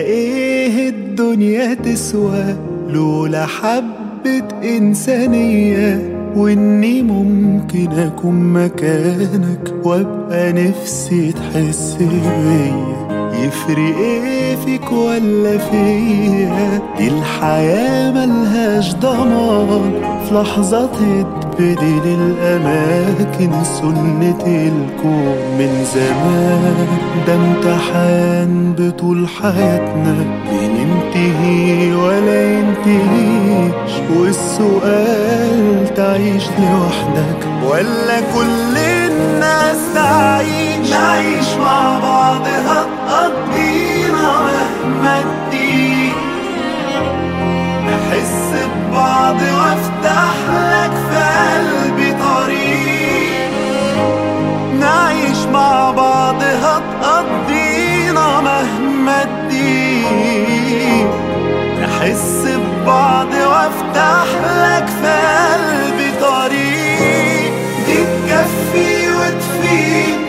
إيه الدنيا تسوى؟ لولا حبة إنسانية وإني ممكن أكون مكانك وأبقى نفسي تحس بيا. يفرق إيه فيك ولا فيا؟ دي الحياة ملهاش ضمان في لحظة تتبدل الأماكن سنة الكون من زمان. ده امتحان بطول حياتنا بننتهي ولا ينتهيش. والسؤال تعيش لوحدك ولا كل مع بعض هتقضينا مهما تدين نحس ببعض وافتح لك في قلبي طريق. دي تكفي وتفيد.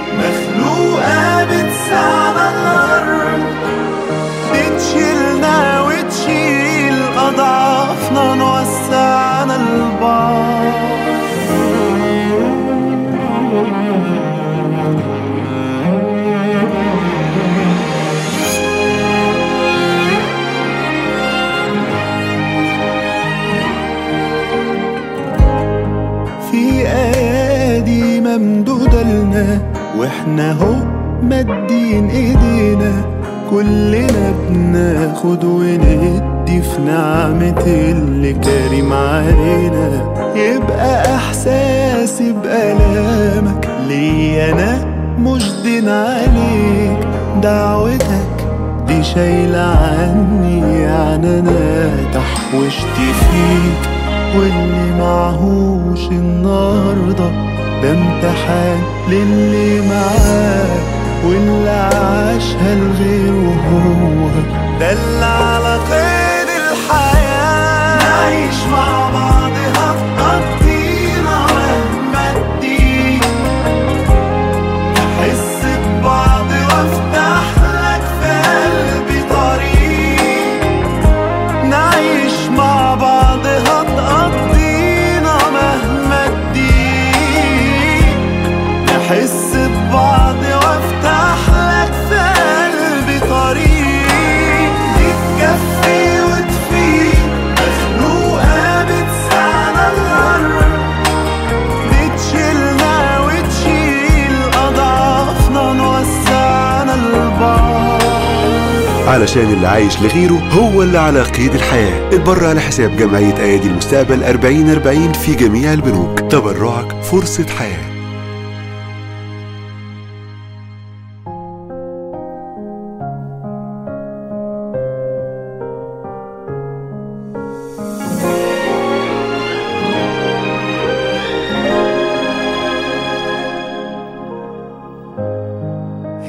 ممدودة لنا وإحنا هو مادين إيدينا. كلنا بناخد وندي في نعمة اللي كريم علينا. يبقى احساسي بألامك ليا أنا دين عليك. دعوتك دي شايلة عني. يعني أنا تحوشت فيك واللي معهوش النهاردة ده امتحان للي معاه واللي عاشها لغيره هو ده اللي علشان اللي عايش لغيره هو اللي على قيد الحياة. اتبرع على حساب جمعية أيادي المستقبل 4040 في جميع البنوك. تبرعك فرصة حياة.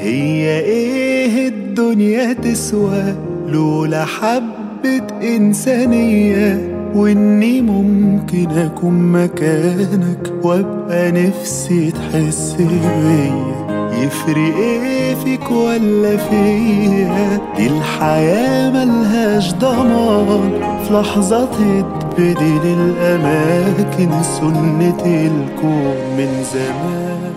هي إيه الدنيا تسوى؟ لولا حبة إنسانية وإني ممكن أكون مكانك وأبقى نفسي تحس بيا. يفرق إيه فيك ولا فيا؟ دي الحياة ملهاش ضمان. في لحظة تتبدل الأماكن سنة الكون من زمان.